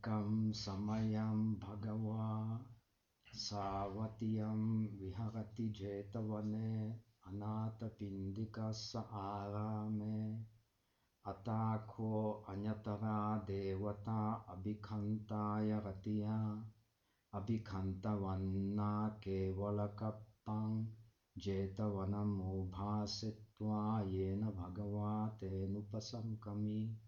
एकं समयं भगवा, सावतियं विहरति जेतवने अनाथपिण्डिकस्य आरामे। अताखो अन्यतरा देवता अभिखन्ताय रतिया, अभिखन्तवन्ना केवलकप्पं जेतवनमुभासित्वा येन भगवा तेनुपसङ्कमि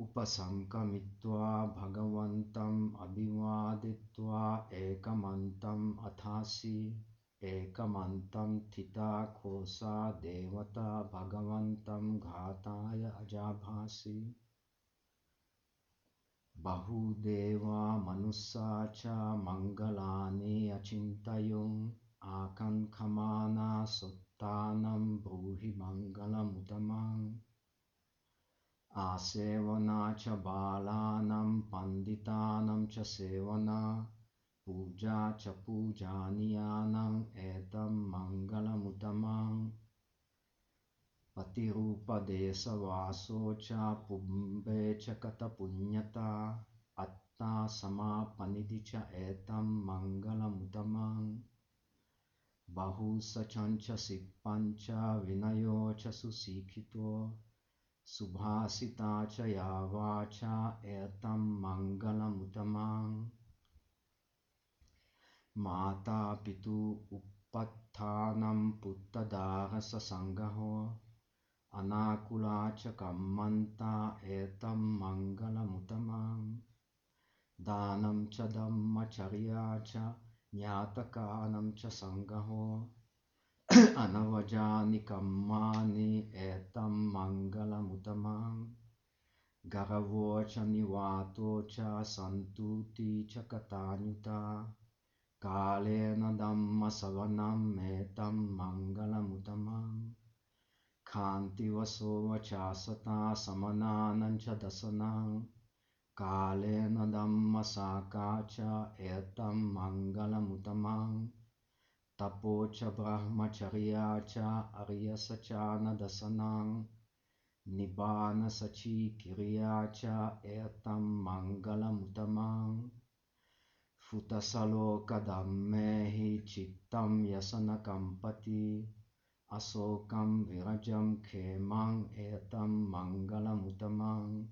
उपसङ्कमित्वा भगवन्तम् अभिवादित्वा एकमन्तम् अथासि। एकमन्तं थिता खोसा देवता भगवन्तं घाताय अजाभासि। बहुदेवा मनुष्या च मङ्गलानि अचिन्तयुम्। आकङ्खमाना सुत्तानं ब्रूहि मङ्गलमुतमम् आसेवना च बालानां पण्डितानां च सेवना, पूजा च पूजानीयानाम् एतं मङ्गलमुतमम् पतिरूपदेशवासो च पुम्बे च कतपुण्यता अत्ता समापनिधि च एतं मङ्गलमुतमम् बहुसचञ्च सिप्पञ्च विनयो च सुशिक्षितो सुभाषिता च या वाचा एतं मङ्गलमुतमम् माता पितु उपत्थानं पुत्तदाहससङ्गहो अनाकुला च कम्मन्ता एतं मङ्गलमुतमम् दानं च धम्मचर्या च ज्ञातकानं च सङ्गहो। अनवजानि कम्मानि एतं मङ्गलमुतमम् गरवो च निवातो च सन्तुति च कथान्युता कालेन धम्मसवनम् एतं मङ्गलमुतमम् खान्तिवसो वचासता समनानं च दशनां कालेन धम्मसाका च एतं मङ्गलमुतमम् तपो च ब्रह्मचर्या च अर्यस च न Nibbana Sachi Kiriyacha Etam Mangalamutamaṁ Futasaloka Dhammehi Chittam Yasana Kampati. Asokam Virajam Khemang Etam Mangalamutamaṁ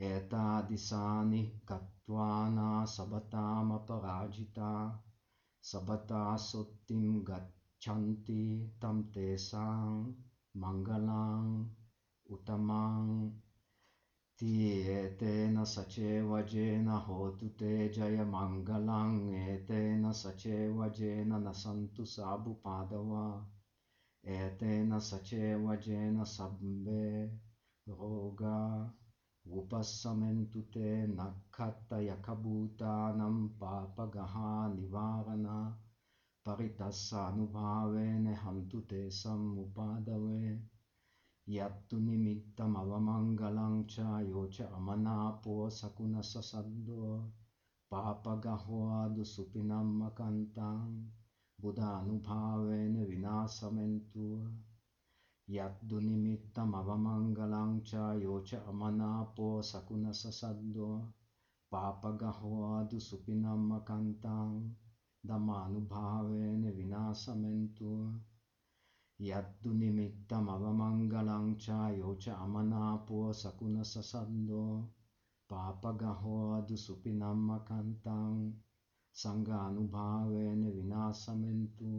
Etadisani Katvana Sabatama Parajita Sabata Sottim Gachanti Tam Tesang Mangalang. तं मङ्गलाम् उत्तमां एतेन सचेवजेन होतु ते जयमङ्गलम् एतेन सचेवजेन न सन्तु साबुपादवा एतेन सचेवजेन सब्बे रोगा उपशमन्तु ते नखत्तयखभूतानं पापगहा निवारण परितस्सानुभावेन हन्तु යත්තු නිමිත්තම අවමංගලංචායෝච අමනාපෝ සකුණස සද්දෝ පාපගහවාදු සුපිනම්ම කන්තං බුධ අනුභාවයන විනාසමෙන්තුව යද්දු නිමිත්තම අවමංගලංචායෝච අමනාපෝ සකුණස සද්දෝ පාපගහවාදු සුපිනම්ම කන්තං දම අනුභාවයන විනාසමෙන්තුව Yattu nimittam avamangalang cha yocha amanapo sakuna sasadlo papagaho dusupinam makantam sangha anubhavena vinasamentu.